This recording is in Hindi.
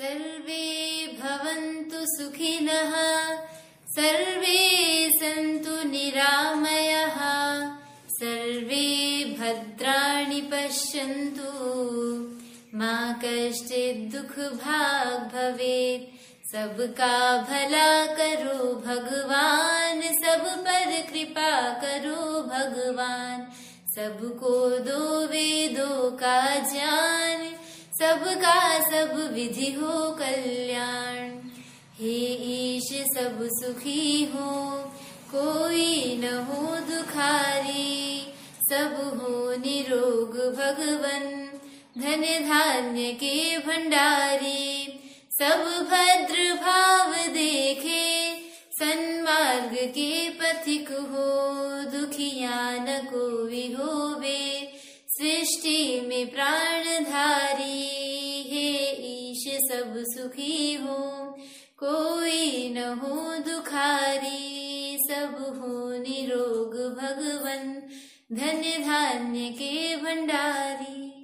सर्वे भवन्तु सुखिनः, सर्वे सन्तु निरामयः, सर्वे भद्राणि पश्यन्तु। मा कश्चित् दुःख भाग् भवेत् सबका भला करो भगवान, सब पर कृपा करो भगवान। सबको दो वेदों का ज्ञान सबका सब विधि हो कल्याण। हे ईश, सब सुखी हो, कोई न हो दुखारी। सब हो निरोग भगवन, धन धान्य के भंडारी। सब भद्र भाव देखे, सन्मार्ग के पथिक हो, दुखिया न कोई सृष्टि में प्राणधारी हे, ईश सब सुखी हो। कोई न हो दुखारी, सब हो निरोग भगवन। धन्य धान्य के